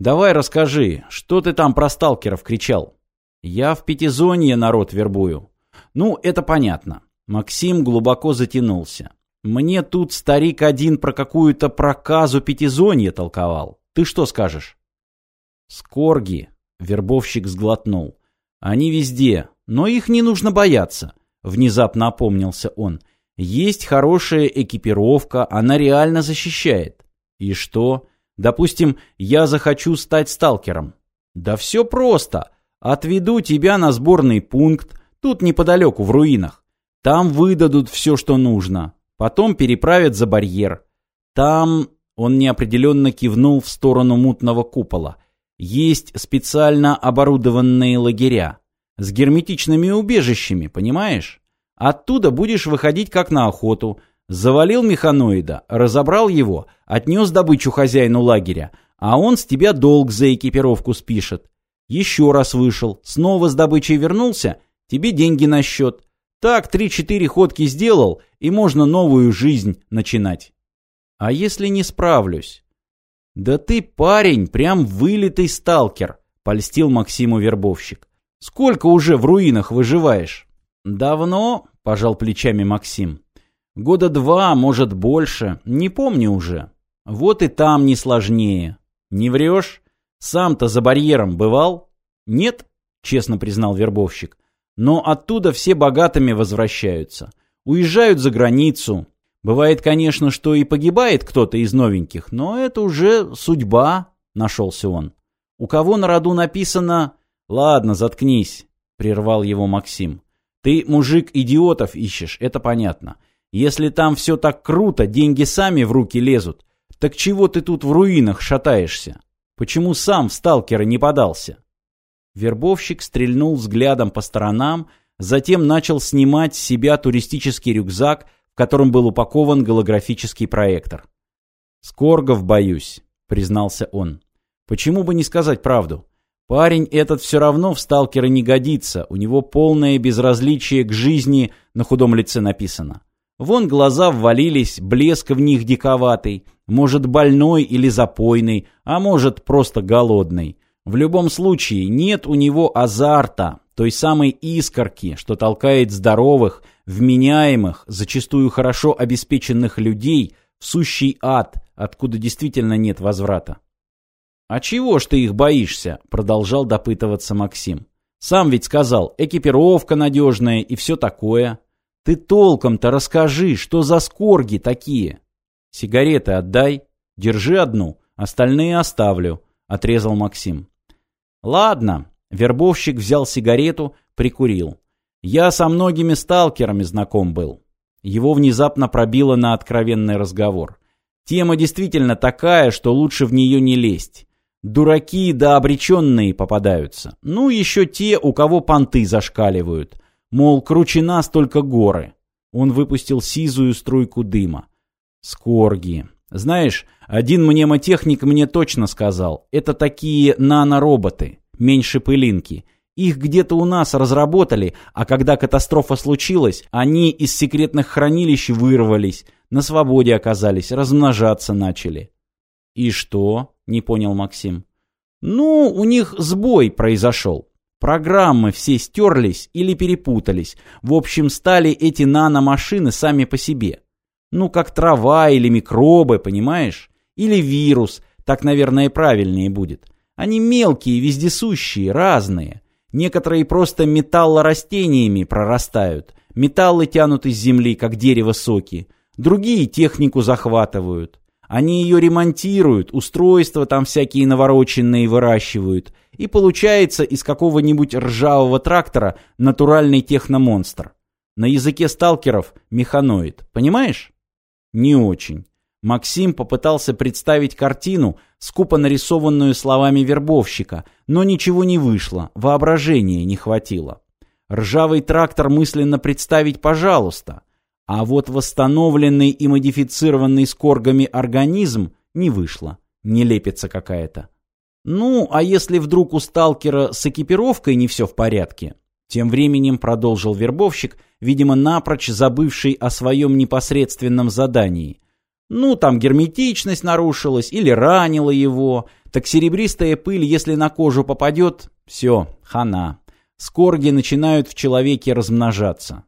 Давай расскажи, что ты там про сталкеров кричал? Я в пятизонье народ вербую. Ну, это понятно. Максим глубоко затянулся. Мне тут старик один про какую-то проказу пятизонье толковал. Ты что скажешь? Скорги, вербовщик сглотнул. Они везде, но их не нужно бояться, внезапно опомнился он. Есть хорошая экипировка, она реально защищает. И что? Допустим, я захочу стать сталкером. Да все просто. Отведу тебя на сборный пункт, тут неподалеку в руинах. Там выдадут все, что нужно. Потом переправят за барьер. Там, он неопределенно кивнул в сторону мутного купола, есть специально оборудованные лагеря с герметичными убежищами, понимаешь? Оттуда будешь выходить как на охоту. Завалил механоида, разобрал его, отнес добычу хозяину лагеря, а он с тебя долг за экипировку спишет. Еще раз вышел, снова с добычей вернулся, тебе деньги на счет. Так три-четыре ходки сделал, и можно новую жизнь начинать. А если не справлюсь? Да ты, парень, прям вылитый сталкер, польстил Максиму вербовщик. Сколько уже в руинах выживаешь? Давно, пожал плечами Максим. Года два, может, больше, не помню уже. Вот и там не сложнее. Не врешь? Сам-то за барьером бывал? Нет, честно признал вербовщик. Но оттуда все богатыми возвращаются. Уезжают за границу. Бывает, конечно, что и погибает кто-то из новеньких, но это уже судьба, нашелся он. У кого на роду написано «Ладно, заткнись», — прервал его Максим. «Ты, мужик, идиотов ищешь, это понятно. Если там все так круто, деньги сами в руки лезут, так чего ты тут в руинах шатаешься? Почему сам в сталкера не подался?» Вербовщик стрельнул взглядом по сторонам, затем начал снимать с себя туристический рюкзак, в котором был упакован голографический проектор. «Скоргов боюсь», — признался он. «Почему бы не сказать правду? Парень этот все равно в сталкера не годится, у него полное безразличие к жизни на худом лице написано. Вон глаза ввалились, блеск в них диковатый, может больной или запойный, а может просто голодный. В любом случае, нет у него азарта, той самой искорки, что толкает здоровых, вменяемых, зачастую хорошо обеспеченных людей в сущий ад, откуда действительно нет возврата. «А чего ж ты их боишься?» — продолжал допытываться Максим. «Сам ведь сказал, экипировка надежная и все такое. Ты толком-то расскажи, что за скорги такие?» «Сигареты отдай, держи одну, остальные оставлю», — отрезал Максим. Ладно, вербовщик взял сигарету, прикурил. Я со многими сталкерами знаком был. Его внезапно пробило на откровенный разговор. Тема действительно такая, что лучше в нее не лезть. Дураки да обреченные попадаются. Ну, еще те, у кого понты зашкаливают. Мол, круче нас только горы. Он выпустил сизую струйку дыма. Скорги. Знаешь, один мнемотехник мне точно сказал, это такие нанороботы, меньше пылинки. Их где-то у нас разработали, а когда катастрофа случилась, они из секретных хранилищ вырвались, на свободе оказались, размножаться начали. И что? Не понял Максим. Ну, у них сбой произошел. Программы все стерлись или перепутались. В общем, стали эти наномашины сами по себе. Ну, как трава или микробы, понимаешь? Или вирус, так, наверное, правильнее будет. Они мелкие, вездесущие, разные. Некоторые просто металлорастениями прорастают. Металлы тянут из земли, как дерево соки. Другие технику захватывают. Они ее ремонтируют, устройства там всякие навороченные выращивают. И получается из какого-нибудь ржавого трактора натуральный техномонстр. На языке сталкеров механоид. Понимаешь? Не очень. Максим попытался представить картину, скупо нарисованную словами вербовщика, но ничего не вышло, воображения не хватило. Ржавый трактор мысленно представить, пожалуйста. А вот восстановленный и модифицированный скоргами организм не вышло. Не лепится какая-то. Ну, а если вдруг у сталкера с экипировкой не все в порядке? Тем временем продолжил вербовщик, видимо, напрочь забывший о своем непосредственном задании. Ну, там герметичность нарушилась или ранила его, Так серебристая пыль, если на кожу попадет, все, хана. Скорги начинают в человеке размножаться.